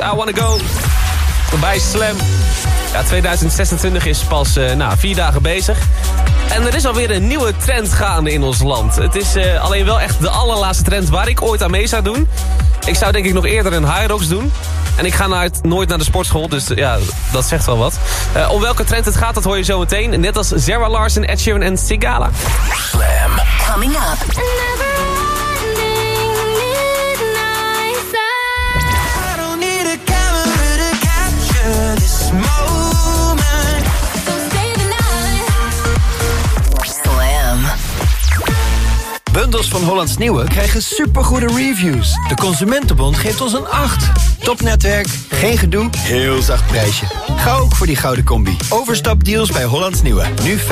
I Wanna Go. Bij Slam. Ja, 2026 is pas uh, nou, vier dagen bezig. En er is alweer een nieuwe trend gaande in ons land. Het is uh, alleen wel echt de allerlaatste trend waar ik ooit aan mee zou doen. Ik zou denk ik nog eerder een High Rocks doen. En ik ga naar nooit naar de sportschool, dus ja, dat zegt wel wat. Uh, om welke trend het gaat, dat hoor je zo meteen. Net als Zara Larsen, Ed Sheeran en Sigala. Slam. Coming up. Bundels van Hollands Nieuwe krijgen supergoede reviews. De Consumentenbond geeft ons een 8. Topnetwerk, geen gedoe, heel zacht prijsje. Ga ook voor die gouden combi. Overstapdeals bij Hollands Nieuwe. Nu 15.000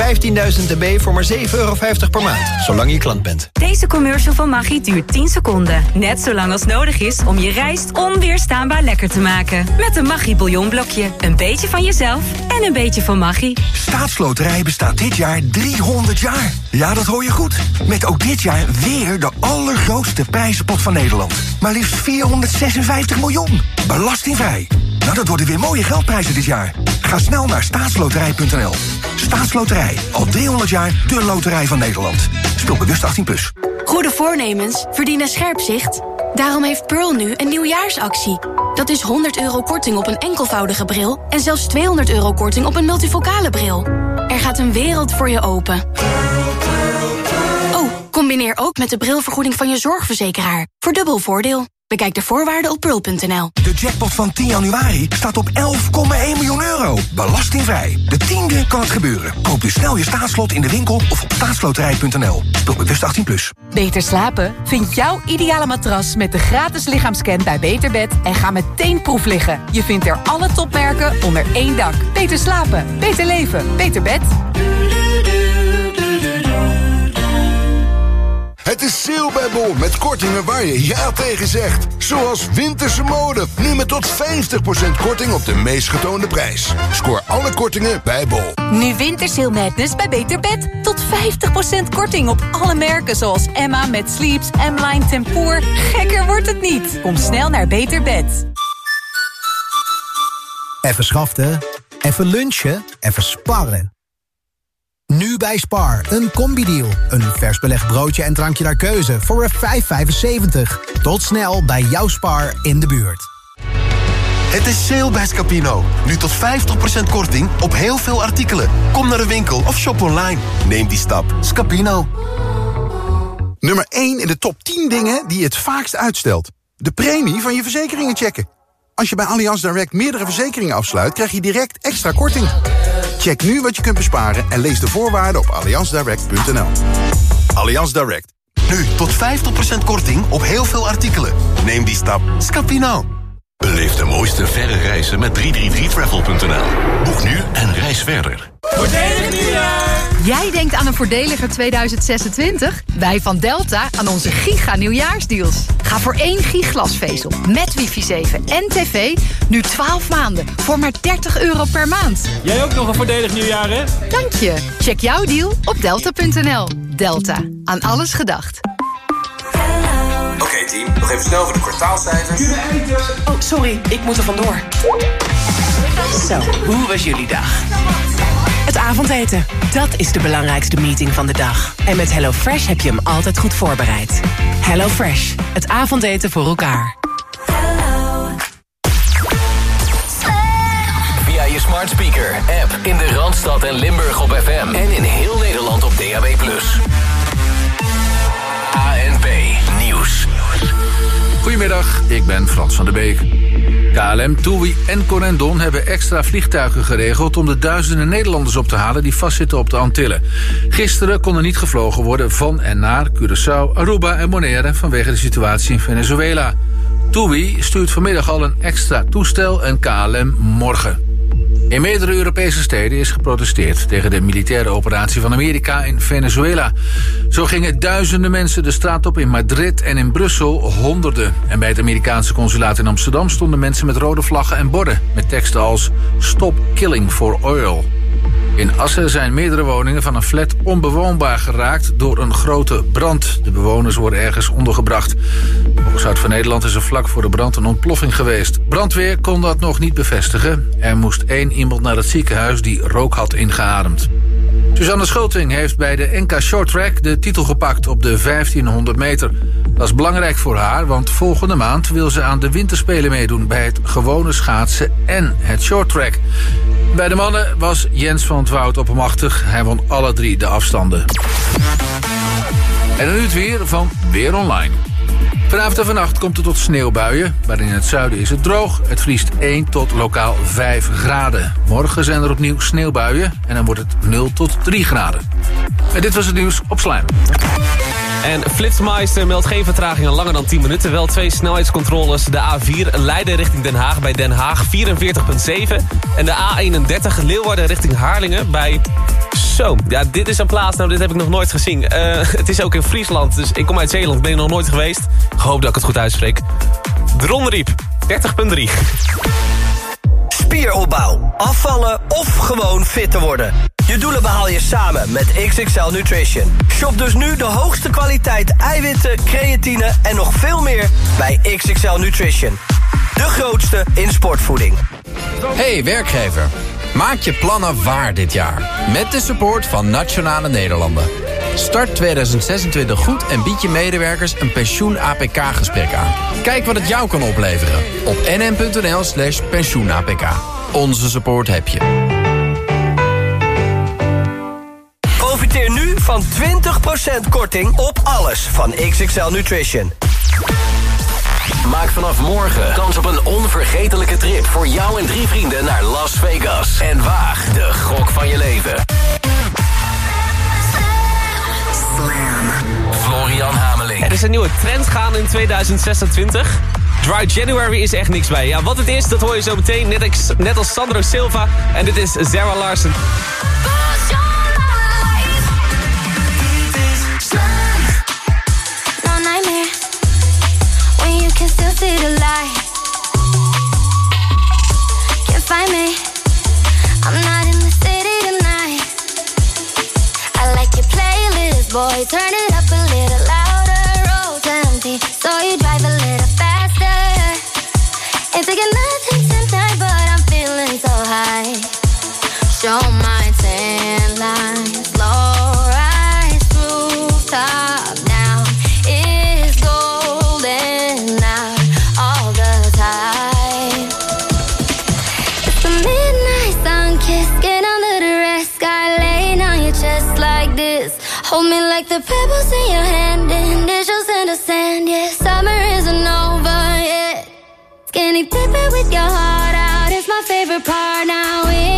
dB voor maar 7,50 euro per maand. Zolang je klant bent. Deze commercial van Maggi duurt 10 seconden. Net zo lang als nodig is om je rijst onweerstaanbaar lekker te maken. Met een Maggi bouillonblokje. Een beetje van jezelf en een beetje van Maggi. Staatsloterij bestaat dit jaar 300 jaar. Ja, dat hoor je goed. Met ook dit jaar weer de allergrootste prijzenpot van Nederland. Maar liefst 456 miljoen. Belastingvrij. Nou, dat worden weer mooie geldprijzen dit jaar. Ga snel naar staatsloterij.nl. Staatsloterij. Al 300 jaar de loterij van Nederland. Speel bewust 18+. Plus. Goede voornemens verdienen scherp zicht. Daarom heeft Pearl nu een nieuwjaarsactie. Dat is 100 euro korting op een enkelvoudige bril... en zelfs 200 euro korting op een multifocale bril. Er gaat een wereld voor je open. Combineer ook met de brilvergoeding van je zorgverzekeraar. Voor dubbel voordeel. Bekijk de voorwaarden op pearl.nl. De jackpot van 10 januari staat op 11,1 miljoen euro. Belastingvrij. De tiende kan het gebeuren. Koop dus snel je staatslot in de winkel of op staatsloterij.nl. Speel bewust 18+. Plus. Beter slapen? Vind jouw ideale matras met de gratis lichaamscan bij Beterbed... en ga meteen proef liggen. Je vindt er alle topmerken onder één dak. Beter slapen. Beter leven. Beter bed. Het is sale bij Bol met kortingen waar je ja tegen zegt. Zoals winterse mode, nu met tot 50% korting op de meest getoonde prijs. Scoor alle kortingen bij Bol. Nu wintersale madness bij Beter Bed. Tot 50% korting op alle merken zoals Emma met Sleeps, M-Line Tempoor. Gekker wordt het niet. Kom snel naar Beter Bed. Even schaften, even lunchen, even sparren. Nu bij Spar, een combi-deal. Een vers belegd broodje en drankje naar keuze voor 5,75. Tot snel bij jouw Spar in de buurt. Het is sale bij Scapino. Nu tot 50% korting op heel veel artikelen. Kom naar de winkel of shop online. Neem die stap. Scapino. Nummer 1 in de top 10 dingen die je het vaakst uitstelt. De premie van je verzekeringen checken. Als je bij Allianz Direct meerdere verzekeringen afsluit... krijg je direct extra korting. Check nu wat je kunt besparen en lees de voorwaarden op allianzdirect.nl. Allianz Direct. Nu tot 50% korting op heel veel artikelen. Neem die stap. Scapino. Beleef de mooiste verre reizen met 333travel.nl. Boek nu en reis verder. Voordelig nieuwjaar! Jij denkt aan een voordeliger 2026? Wij van Delta aan onze giga nieuwjaarsdeals. Ga voor één giglasvezel met wifi 7 en tv nu 12 maanden voor maar 30 euro per maand. Jij ook nog een voordelig nieuwjaar, hè? Dank je. Check jouw deal op delta.nl. Delta. Aan alles gedacht. Team, nog even snel voor de kwartaalcijfers. Oh, sorry, ik moet er vandoor. Zo, hoe was jullie dag? Het avondeten, dat is de belangrijkste meeting van de dag. En met HelloFresh heb je hem altijd goed voorbereid. HelloFresh, het avondeten voor elkaar. Via je smart speaker, app in de Randstad en Limburg op FM. En in heel Nederland op DAB+. Goedemiddag, ik ben Frans van der Beek. KLM, TUI en Corendon hebben extra vliegtuigen geregeld... om de duizenden Nederlanders op te halen die vastzitten op de Antillen. Gisteren kon er niet gevlogen worden van en naar Curaçao, Aruba en Bonaire... vanwege de situatie in Venezuela. TUI stuurt vanmiddag al een extra toestel en KLM morgen. In meerdere Europese steden is geprotesteerd tegen de militaire operatie van Amerika in Venezuela. Zo gingen duizenden mensen de straat op in Madrid en in Brussel honderden. En bij het Amerikaanse consulaat in Amsterdam stonden mensen met rode vlaggen en borden met teksten als Stop Killing for Oil. In Assen zijn meerdere woningen van een flat onbewoonbaar geraakt door een grote brand. De bewoners worden ergens ondergebracht. Volgens Zuid van Nederland is er vlak voor de brand een ontploffing geweest. Brandweer kon dat nog niet bevestigen. Er moest één iemand naar het ziekenhuis die rook had ingeademd. Suzanne Schulting heeft bij de NK Short Track de titel gepakt op de 1500 meter. Dat is belangrijk voor haar, want volgende maand wil ze aan de winterspelen meedoen... bij het gewone schaatsen en het short track. Bij de mannen was Jens van het Woud oppermachtig. Hij won alle drie de afstanden. En dan nu het weer van Weer Online. Vanavond en vannacht komt het tot sneeuwbuien, maar in het zuiden is het droog. Het vriest 1 tot lokaal 5 graden. Morgen zijn er opnieuw sneeuwbuien en dan wordt het 0 tot 3 graden. En dit was het nieuws op Slijm. En Flitsmeister meldt geen vertragingen langer dan 10 minuten. Wel twee snelheidscontroles. De A4 Leiden richting Den Haag bij Den Haag 44,7. En de A31 Leeuwarden richting Haarlingen bij... Zo, ja, dit is een plaats, nou dit heb ik nog nooit gezien. Uh, het is ook in Friesland, dus ik kom uit Zeeland, ben er nog nooit geweest. Ik hoop dat ik het goed uitspreek. Dronriep, 30,3. Spieropbouw, afvallen of gewoon fit te worden. Je doelen behaal je samen met XXL Nutrition. Shop dus nu de hoogste kwaliteit eiwitten, creatine en nog veel meer bij XXL Nutrition. De grootste in sportvoeding. Hey werkgever, maak je plannen waar dit jaar. Met de support van Nationale Nederlanden. Start 2026 goed en bied je medewerkers een pensioen-APK-gesprek aan. Kijk wat het jou kan opleveren op nm.nl slash pensioen-APK. Onze support heb je. Van 20% korting op alles van XXL Nutrition. Maak vanaf morgen kans op een onvergetelijke trip voor jou en drie vrienden naar Las Vegas. En waag de gok van je leven. Florian Hameling. Er is een nieuwe trend gaan in 2026. Dry January is echt niks bij. Ja, wat het is, dat hoor je zo meteen. Net, als- net als Sandro Silva. En dit is Zara Larsen. You can with your heart out is my favorite part. Now we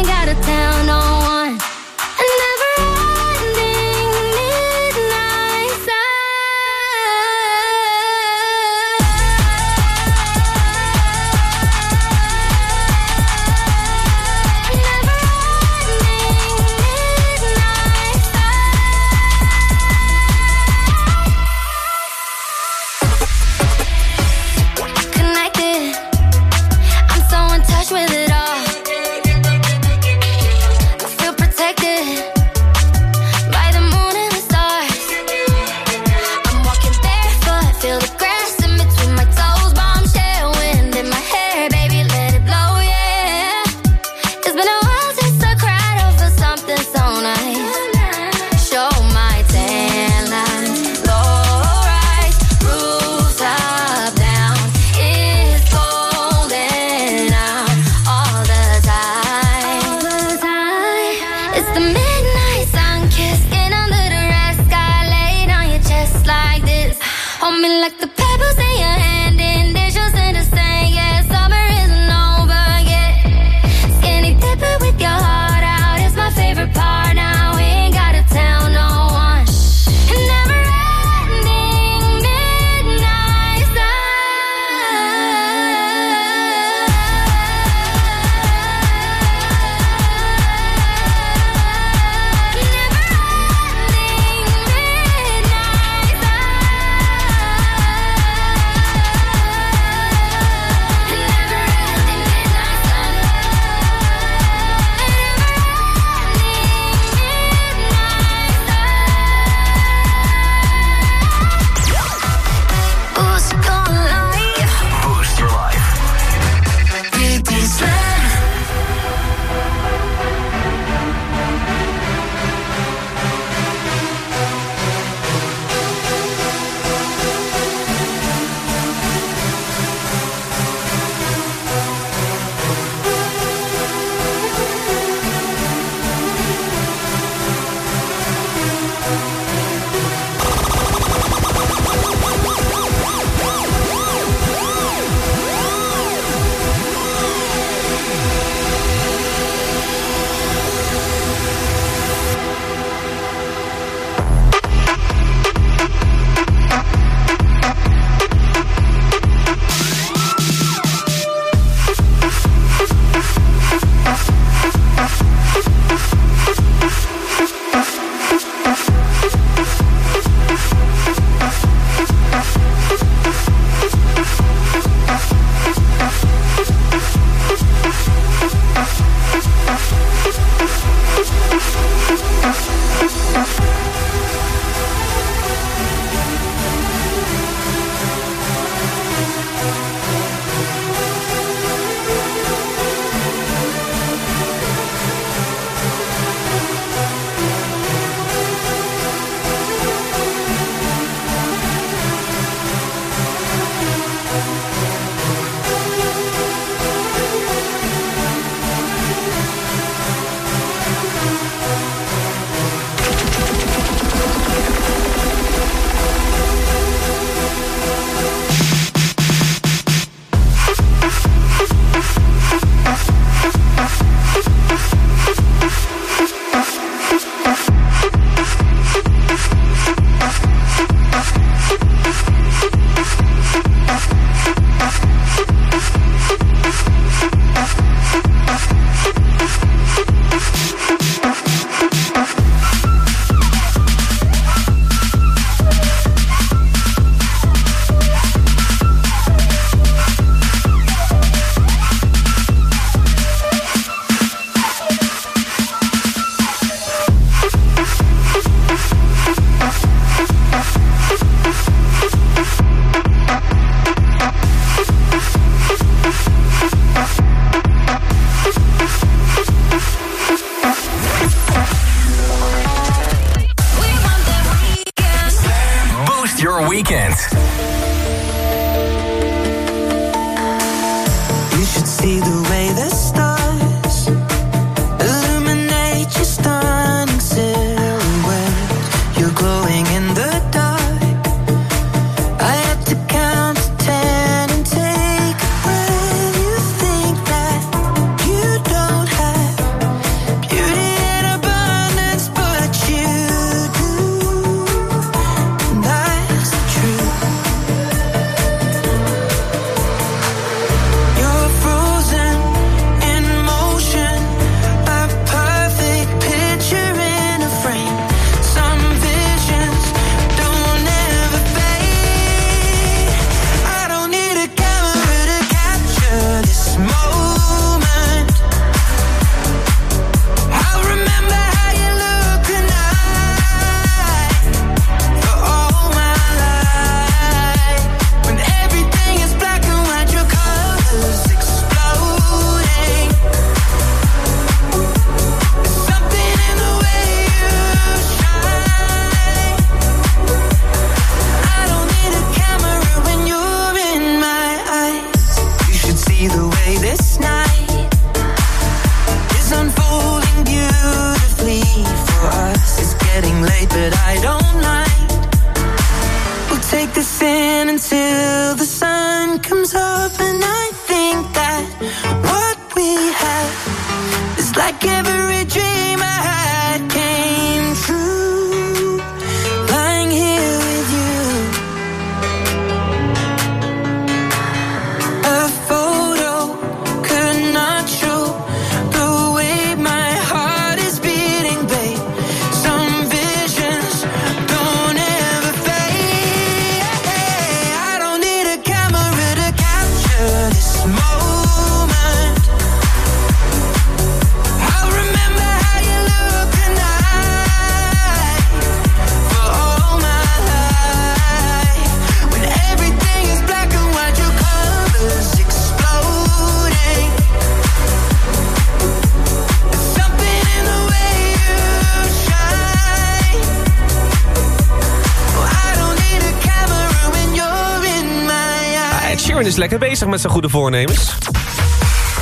lekker bezig met zijn goede voornemens.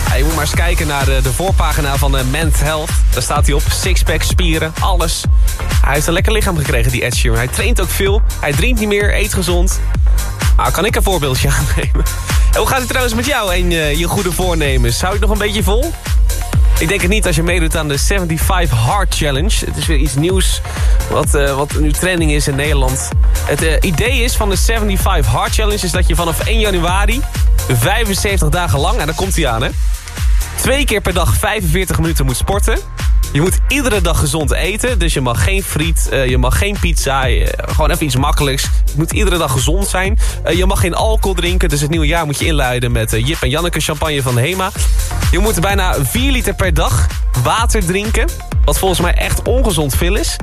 Ja, je moet maar eens kijken naar de, de voorpagina van de Men's Health. Daar staat hij op. Sixpack, spieren, alles. Hij heeft een lekker lichaam gekregen, die Ed Sheeran. Hij traint ook veel. Hij drinkt niet meer, eet gezond. Nou, kan ik een voorbeeldje aannemen. En hoe gaat het trouwens met jou en eh, je goede voornemens? Hou je het nog een beetje vol? Ik denk het niet als je meedoet aan de 75 Hard Challenge. Het is weer iets nieuws wat, eh, wat nu trending is in Nederland. Het eh, idee is van de 75 Hard Challenge... is dat je vanaf 1 januari 75 dagen lang... en daar komt hij aan, hè... twee keer per dag 45 minuten moet sporten... Je moet iedere dag gezond eten. Dus je mag geen friet, eh, je mag geen pizza. eh, gewoon even iets makkelijks. Je moet iedere dag gezond zijn. Eh, je mag geen alcohol drinken. Dus het nieuwe jaar moet je inluiden met Jip en Janneke champagne van Hema. Je moet bijna 4 liter per dag water drinken. Wat volgens mij echt ongezond veel is.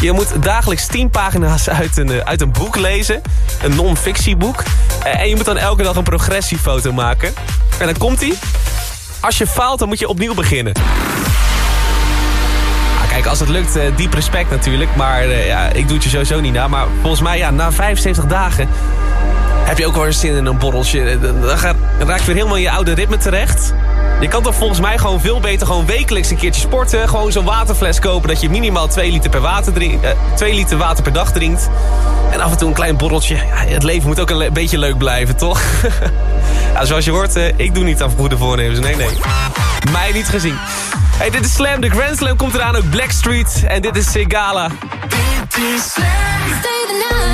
Je moet dagelijks 10 pagina's uit een, uit een boek lezen. Een non-fictieboek. En je moet dan elke dag een progressiefoto maken. En dan komt hij. Als je faalt, dan moet je opnieuw beginnen. Kijk, als het lukt, eh, diep respect natuurlijk. Maar eh, ja, ik doe het je sowieso niet na. Maar volgens mij, ja, na 75 dagen... heb je ook wel eens zin in een borreltje. Eh, Dan raak je weer helemaal in je oude ritme terecht. Je kan toch volgens mij gewoon veel beter... gewoon wekelijks een keertje sporten. Gewoon zo'n waterfles kopen... dat je minimaal 2 liter, per water drink, eh, 2 liter water per dag drinkt. En af en toe een klein borreltje. Ja, het leven moet ook een beetje leuk blijven, toch? ja, zoals je hoort, ik doe niet aan goede voornemens. Nee, nee. Mij niet gezien. Hey, dit is Slam. De Grand Slam komt eraan. Ook Blackstreet. En dit is Sigala. Stay the night.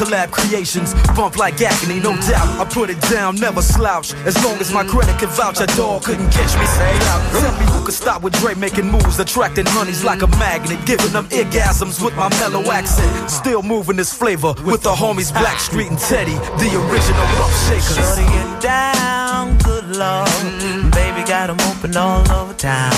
Collab creations. Bump like agony, no doubt. I put it down, never slouch. As long as my credit can vouch, a dog couldn't catch me. Say. Tell me who could stop with Dre making moves, attracting honeys like a magnet, giving them orgasms with my mellow accent. Still moving this flavor with the homies Blackstreet and Teddy, the original rough shakers. Shorty get down, good lord. Baby got 'em open all over town.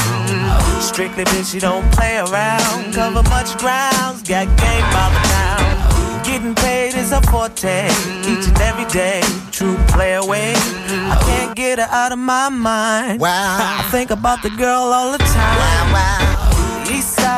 Strictly bitch, you don't play around. Cover much grounds, got game by the pound. Getting paid is a forte, each and every day. True play away. I can't get her out of my mind. Wow. I think about the girl all the time. Wow, wow.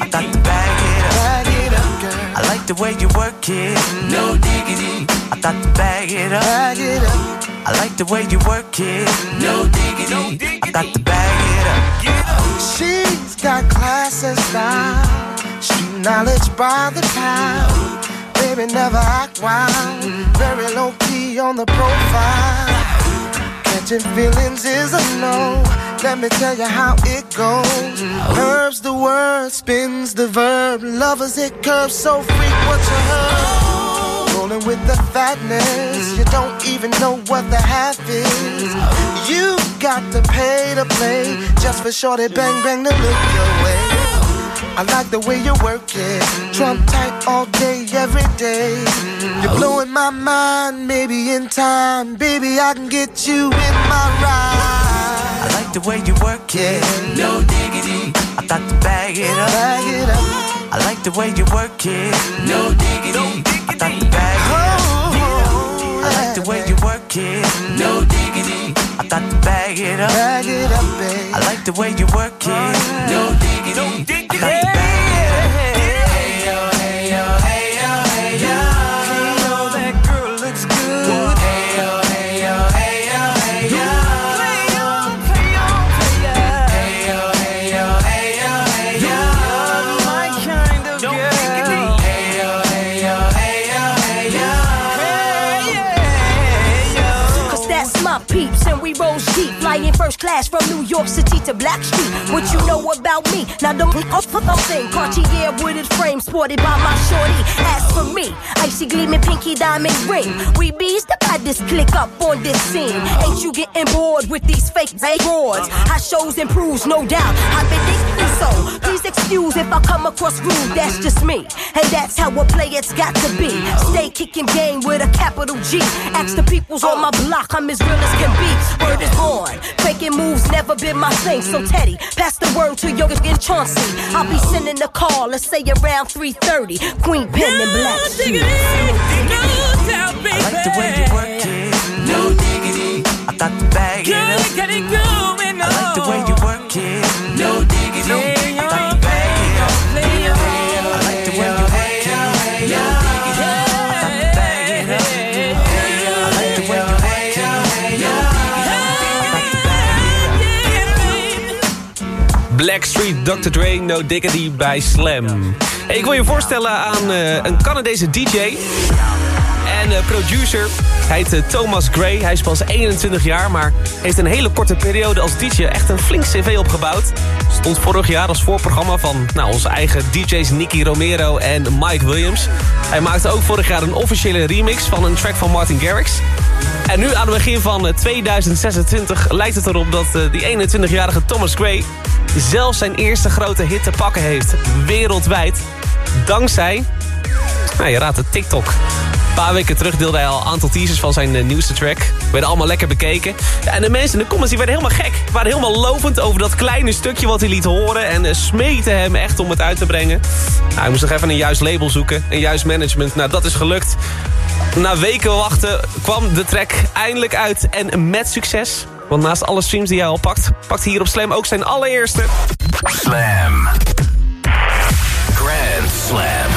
I got to bag it up, bag it up, girl. I like the way you work it, no diggity. I got to bag it up, bag it up. I like the way you work it, no diggity. I got to bag it up. She's got class and style, street knowledge by the pound. Baby, never act wild, very low key on the profile. Catching feelings is a no. Let me tell you how it goes. Curves the word, spins the verb. Lovers it curves so what you heard. Rolling with the fatness, you don't even know what the half is. You got to pay to play just for shorty bang bang to look your way. I like the way you work it, trump tight all day, every day. You're blowing my mind, maybe in time, baby I can get you in my ride. I like the way you work it, no diggity. I got to bag it up, bag it up. I like the way you work it, no diggity. I got to bag it up. I like the way you work it, no diggity. I got to bag it up, bag it up, babe. I like the way you work it, no diggity. I got to bag it up. First class from New York City to Black Street. What you know about me? Now don't off for something. Cartier with its frame, sported by my shorty. As for me, icy gleaming pinky diamond ring. We bees the this click up on this scene. Ain't you getting bored with these fake broads? I shows improves, no doubt. I've been thinking so. Please excuse if I come across rude, that's just me. And that's how a player's got to be. Stay kicking game with a capital G. Ask the peoples on my block, I'm as real as can be. Word is born. Faking moves never been my thing. So Teddy, pass the word to Yoga and Chauncey. I'll be sending a call, let's say around 3:30. Queen Pen and Black. Suit. I like the way you work it, no diggity. I got to bag it up. Get it going Dr. Dre, No Diggity bij Slam. Ik wil je voorstellen aan uh, een Canadese DJ en uh, producer. Heet uh, Thomas Gray. Hij is pas 21 jaar, maar heeft een hele korte periode als DJ echt een flink cv opgebouwd. Stond vorig jaar als voorprogramma van nou, onze eigen DJ's Nicky Romero en Mike Williams. Hij maakte ook vorig jaar een officiële remix van een track van Martin Garrix. En nu aan het begin van 2026 lijkt het erop dat die 21-jarige Thomas Gray... zelfs zijn eerste grote hit te pakken heeft, wereldwijd. Dankzij, nou, je raadt het, TikTok. Een paar weken terug deelde hij al een aantal teasers van zijn uh, nieuwste track. Werden allemaal lekker bekeken. En de mensen in de comments werden helemaal gek. Waren helemaal lovend over dat kleine stukje wat hij liet horen. En uh, smeten hem echt om het uit te brengen. Nou, hij moest nog even een juist label zoeken. Een juist management. Nou, dat is gelukt. Na weken wachten kwam de track eindelijk uit. En met succes. Want naast alle streams die hij al pakt... pakt hij hier op Slam ook zijn allereerste... Slam. Grand Slam.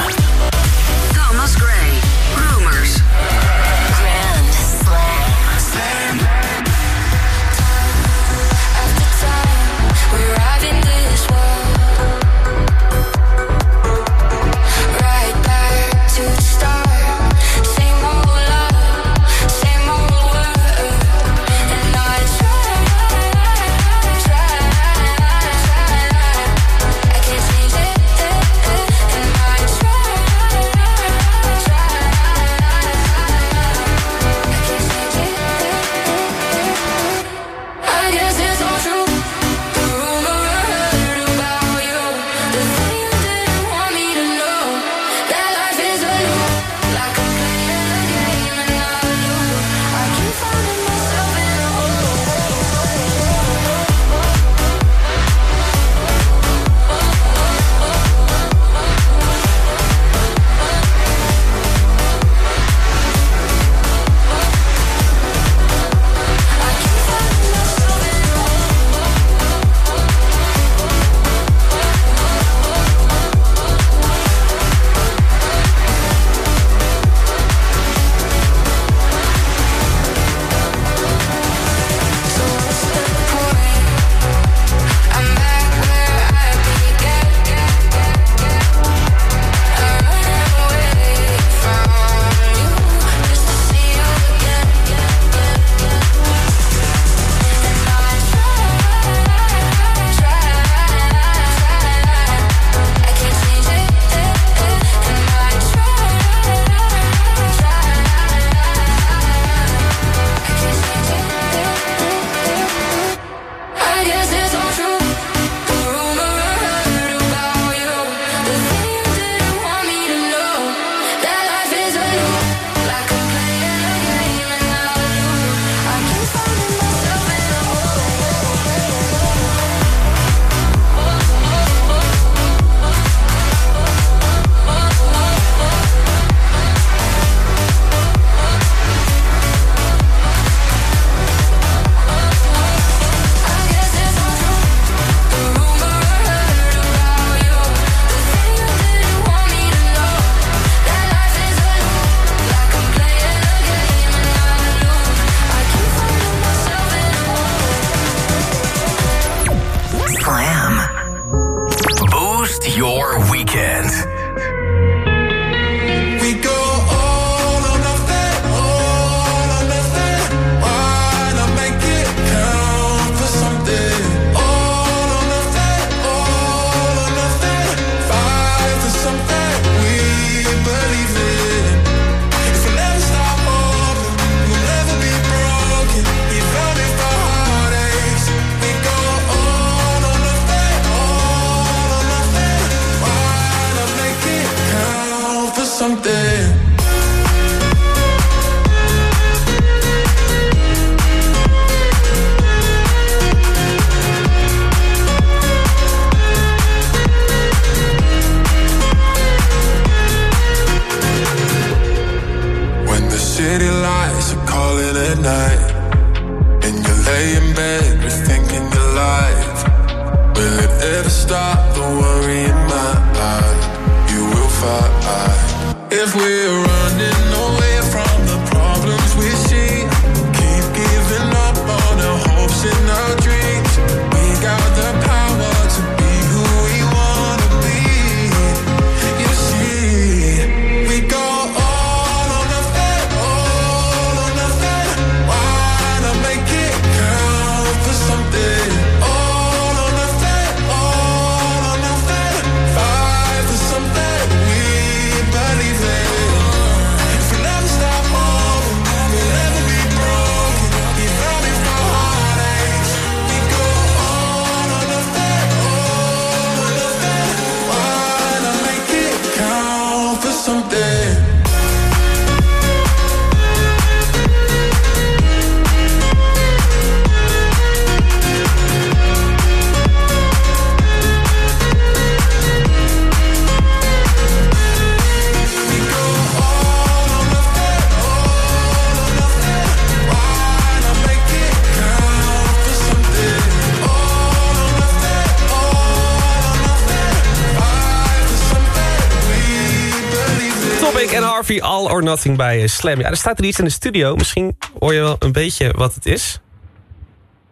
Harvey All or Nothing bij eh, Slam. Ja, er staat er iets in de studio. Misschien hoor je wel een beetje wat het is.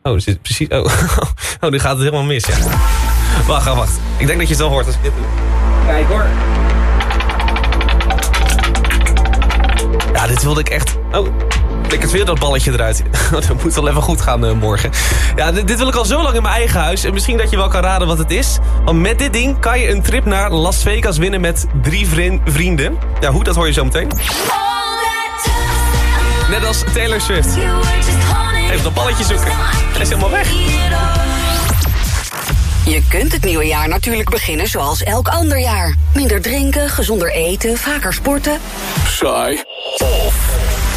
Oh, zit precies... Oh, oh nu gaat het helemaal mis, ja. Wacht, wacht, wacht. Ik denk dat je het wel hoort als ik dit doe. Kijk hoor. Ja, dit wilde ik echt... Oh, het weer dat balletje eruit. dat moet wel even goed gaan uh, morgen. Ja, dit, dit, wil ik al zo lang in mijn eigen huis. En misschien dat je wel kan raden wat het is. Want met dit ding kan je een trip naar Las Vegas winnen met drie vrienden. Ja, hoe? Dat hoor je zo meteen. Net als Taylor Swift. Even dat balletje zoeken. Hij is helemaal weg. Je kunt het nieuwe jaar natuurlijk beginnen zoals elk ander jaar. Minder drinken, gezonder eten, vaker sporten. Saai. Of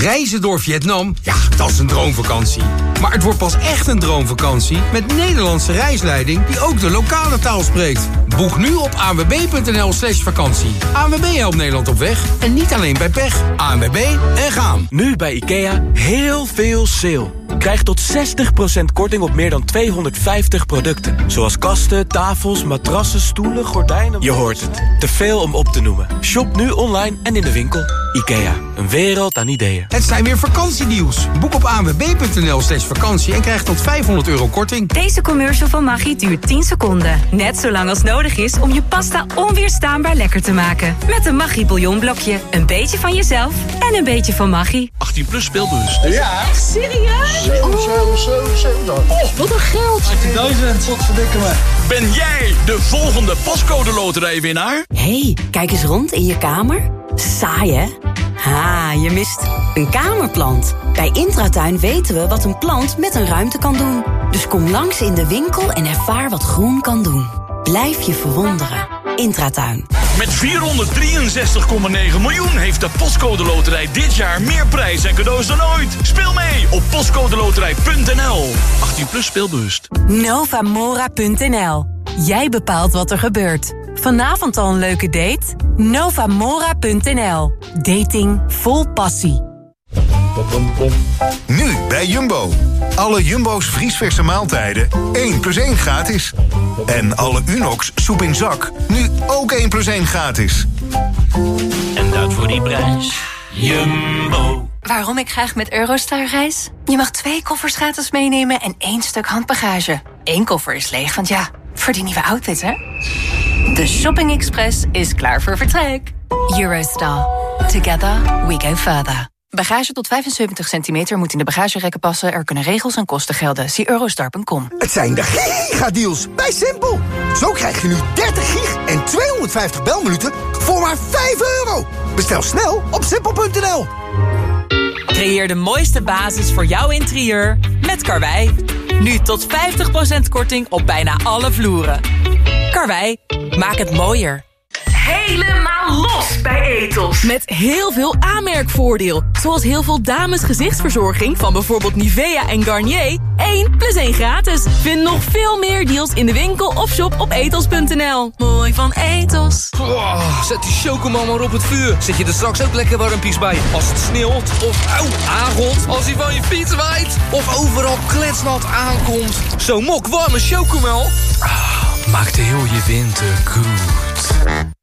Reizen door Vietnam? Ja, dat is een droomvakantie. Maar het wordt pas echt een droomvakantie met Nederlandse reisleiding die ook de lokale taal spreekt. Boek nu op anwb.nl slash vakantie. ANWB helpt Nederland op weg en niet alleen bij pech. ANWB en gaan. Nu bij IKEA heel veel sale. Krijg tot 60% korting op meer dan 250 producten. Zoals kasten, tafels, matrassen, stoelen, gordijnen... Je hoort het. Te veel om op te noemen. Shop nu online en in de winkel. IKEA. Een wereld aan ideeën. Het zijn weer vakantiedeals. Boek op anwb.nl slash vakantie en krijg tot 500 euro korting. Deze commercial van Maggi duurt 10 seconden. Net zo lang als nodig is om je pasta onweerstaanbaar lekker te maken. Met een Maggi bouillonblokje. Een beetje van jezelf en een beetje van Maggi. 18 plus speelbus. Ja. Echt serieus? 7, 7, 7, 7. Oh, wat een geld. 18.000. Wat verdikken me. Ben jij de volgende pascode loterijwinnaar? hey, kijk eens rond in je kamer. Saai, hè? Ha, je mist een kamerplant. Bij Intratuin weten we wat een plant met een ruimte kan doen. Dus kom langs in de winkel en ervaar wat groen kan doen. Blijf je verwonderen. Intratuin. Met 463,9 miljoen heeft de Postcode Loterij dit jaar meer prijs en cadeaus dan ooit. Speel mee op postcodeloterij.nl. 18 plus speelbewust. Novamora.nl. Jij bepaalt wat er gebeurt. Vanavond al een leuke date? Novamora.nl. Dating vol passie. Nu bij Jumbo. Alle Jumbo's vriesverse maaltijden 1 plus 1 gratis. En alle Unox soep in zak nu ook 1 plus 1 gratis. En dat voor die prijs. Jumbo. Waarom ik graag met Eurostar reis? Je mag twee koffers gratis meenemen en één stuk handbagage. Eén koffer is leeg, want ja, voor die nieuwe outfit, hè? De Shopping Express is klaar voor vertrek. Eurostar. Together we go further. Bagage tot 75 centimeter moet in de bagagerekken passen. Er kunnen regels en kosten gelden. Zie eurostar.com. Het zijn de gigadeals bij Simpel. Zo krijg je nu 30 gig en 250 belminuten voor maar 5 euro. Bestel snel op simpel.nl. Creëer de mooiste basis voor jouw interieur met Karwei. Nu tot 50% korting op bijna alle vloeren. Karwei, maak het mooier. Helemaal los bij Etos. Met heel veel aanmerkvoordeel. Zoals heel veel dames gezichtsverzorging van bijvoorbeeld Nivea en Garnier. 1 plus 1 gratis. Vind nog veel meer deals in de winkel of shop op etos.nl. Mooi van Etos. Oh, zet die chocomel maar op het vuur. Zet je er straks ook lekker warmpies bij. Als het sneeuwt of auw, aangot. Als hij van je fiets waait. Of overal kletsnat aankomt. Zo'n mok warme chocomel. Ah, maakt heel je winter goed.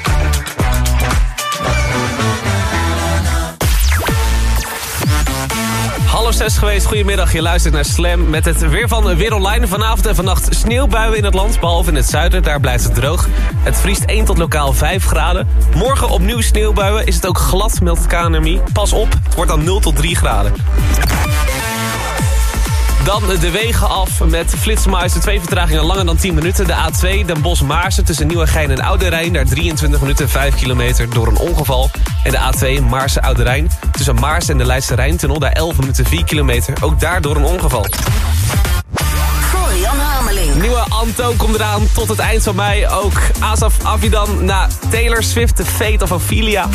Geweest. Goedemiddag, je luistert naar Slam met het weer van Weer Online. Vanavond en vannacht sneeuwbuien in het land, behalve in het zuiden. Daar blijft het droog. Het vriest 1 tot lokaal 5 graden. Morgen opnieuw sneeuwbuien. Is het ook glad, meldt KNMI. Pas op, het wordt dan 0 tot 3 graden. Dan de wegen af met flitsmeister. Twee vertragingen langer dan 10 minuten. De A2 Den Bosch-Maarsen tussen Nieuwegein en Oude Rijn. Daar 23 minuten 5 kilometer door een ongeval. En de A2 Maarsen-Oude Rijn tussen Maarsen en de Leidse Rijntunnel. Daar 11 minuten 4 kilometer. Ook daar door een ongeval. Florian Hameling. Nieuwe Anto komt eraan tot het eind van mei. Ook Asaf Avidan na Taylor Swift, The Fate of Ophelia.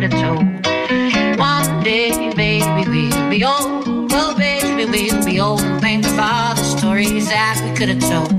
Could have told. One day, baby, we'll be old, Well, baby, we'll be old think about the stories that we could have told.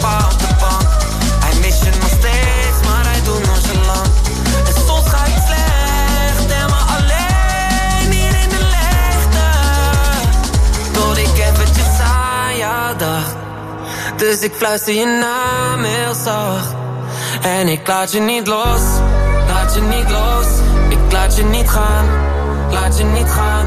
Pa op de bank. Hij mist je nog steeds, maar hij doet nonchalant. En soms ga ik slecht en maar alleen hier in de leegte. Tot ik eventjes aan dacht. Dus ik fluister je naam heel. En ik laat je niet los, laat je niet los. Ik laat je niet gaan, laat je niet gaan.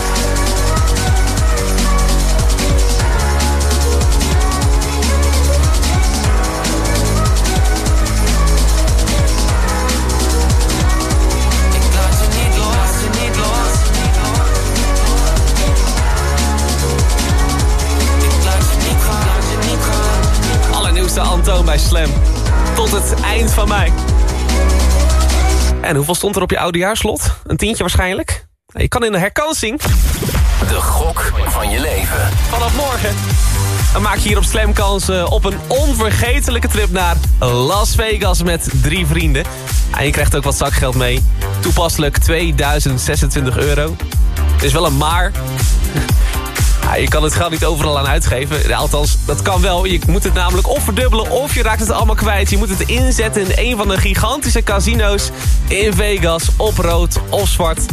Allernieuwste Antoon bij Slam. Tot het eind van mij. En hoeveel stond er op je oudejaarslot? Een tientje waarschijnlijk? Je kan in de herkansing. De gok van je leven. Vanaf morgen. Maak je hier op Slam kans eh, op een onvergetelijke trip naar Las Vegas met drie vrienden. En je krijgt ook wat zakgeld mee. Toepasselijk 2026 euro. Het is wel een maar. Je kan het geld niet overal aan uitgeven. Althans, dat kan wel. Je moet het namelijk of verdubbelen of je raakt het allemaal kwijt. Je moet het inzetten in een van de gigantische casino's in Vegas. Op rood of zwart.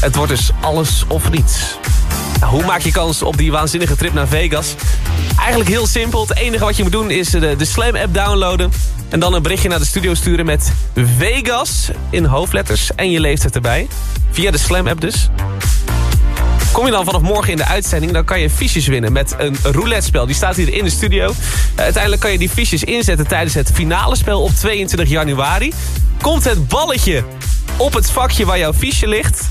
Het wordt dus alles of niets. Nou, hoe maak je kans op die waanzinnige trip naar Vegas? Eigenlijk heel simpel. Het enige wat je moet doen is de, de Slam-app downloaden. En dan een berichtje naar de studio sturen met Vegas in hoofdletters. En je leeftijd erbij. Via de Slam-app dus. Kom je dan vanaf morgen in de uitzending... dan kan je fiches winnen met een roulette spel. Die staat hier in de studio. Uh, uiteindelijk kan je die fiches inzetten tijdens het finale spel op 22 januari. Komt het balletje op het vakje waar jouw fiche ligt...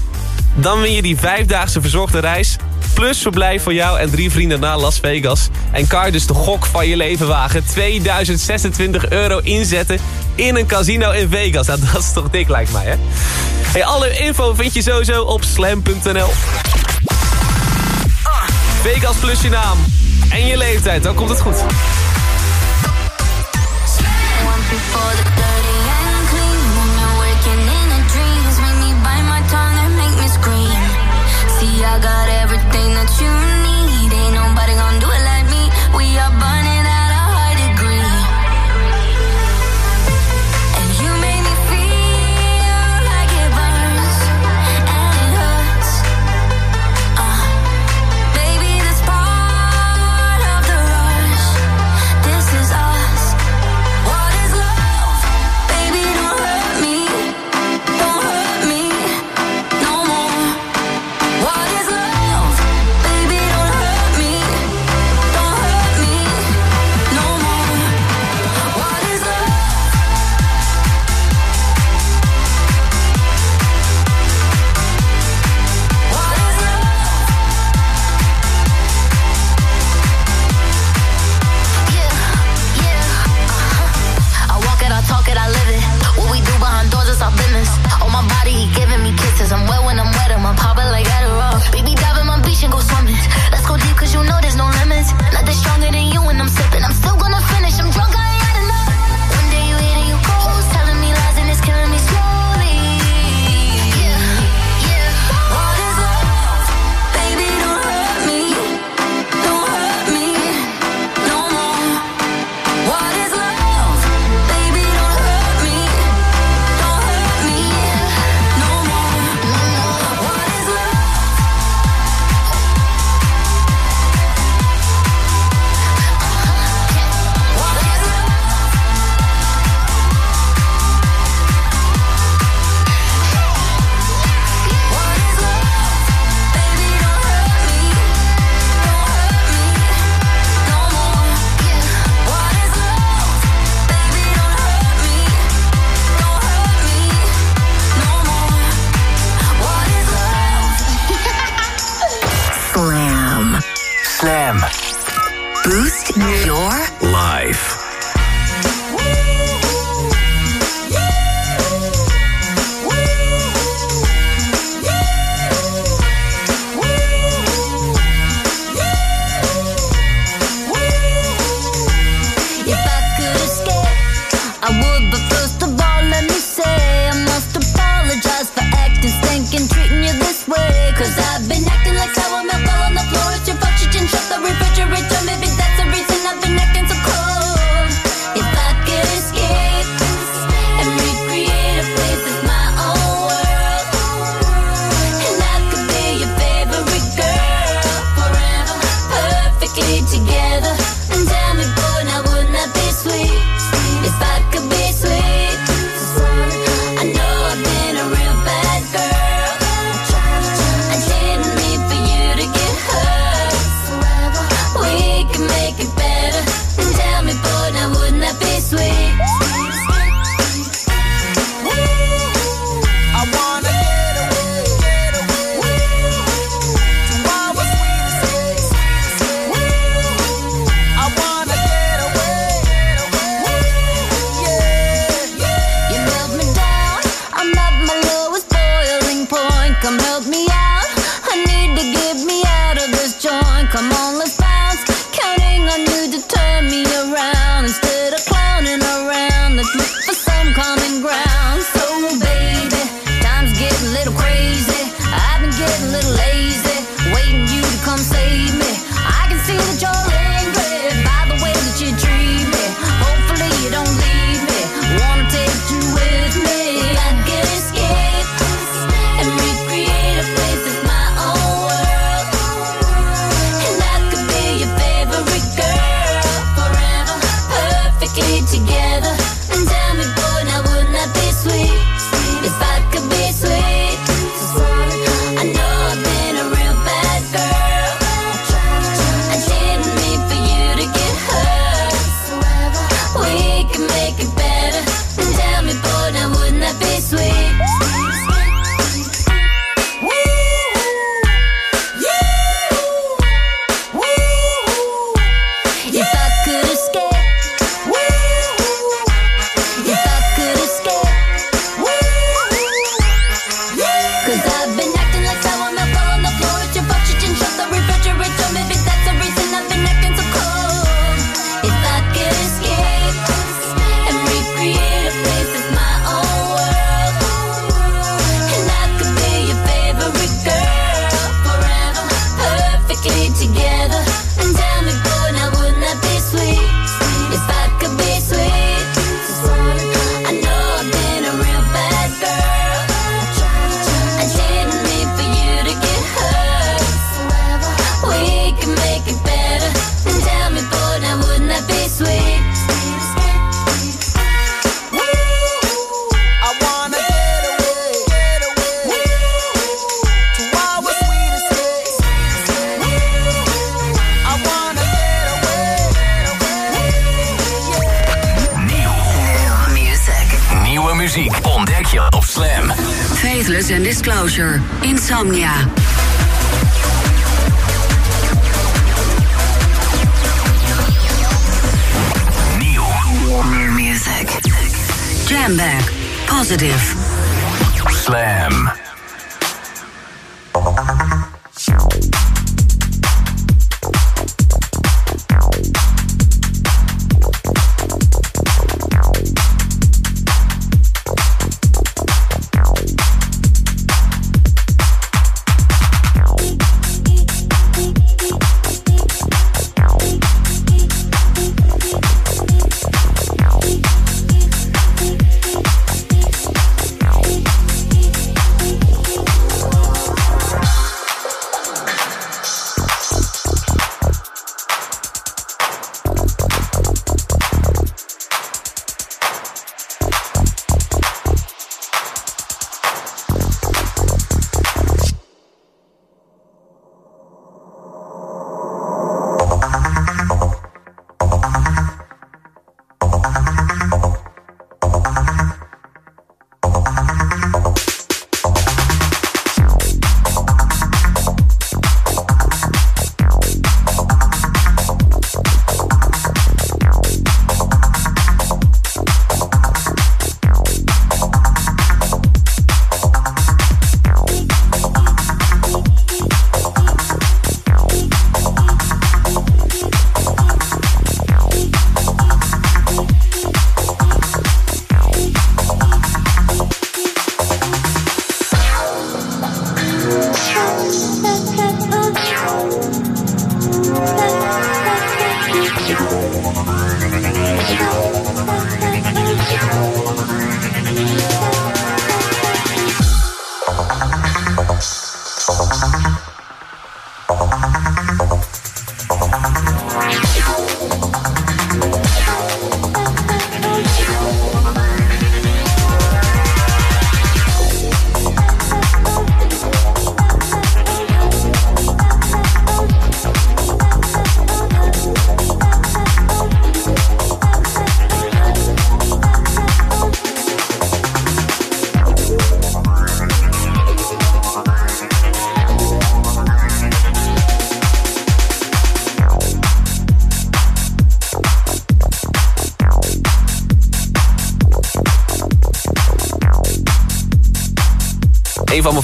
dan win je die vijfdaagse verzorgde reis... plus verblijf voor jou en drie vrienden naar Las Vegas. En kan je dus de gok van je leven wagen. 2026 euro inzetten in een casino in Vegas. Nou, dat is toch dik lijkt mij, hè? Alle info vind je sowieso op slam.nl. Vegas plus je naam en je leeftijd, dan komt het goed.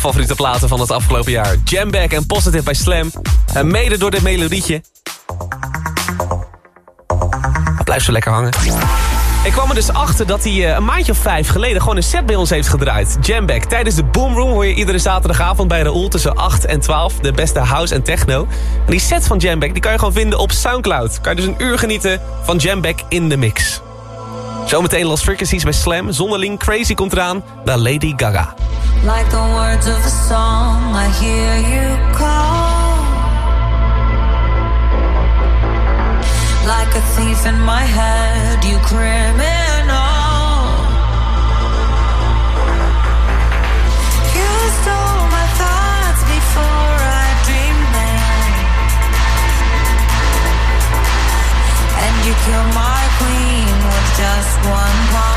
Favoriete platen van het afgelopen jaar. Jamback en Positive bij Slam. En mede door dit melodietje. Blijf zo lekker hangen. Ik kwam er dus achter dat hij eh, een maandje of vijf geleden gewoon een set bij ons heeft gedraaid. Jamback. Tijdens de Boomroom hoor je iedere zaterdagavond bij Raoul tussen 8 en 12 de beste house en techno. En die set van Jamback die kan je gewoon vinden op Soundcloud. Kan je dus een uur genieten van Jamback in de mix. Zometeen Lost Frequencies bij Slam. Zonderling Crazy komt eraan naar Lady Gaga. Like the words of a song, I hear you call. Like a thief in my head, you criminal. You stole my thoughts before I dreamed them. And you killed my just one pawn.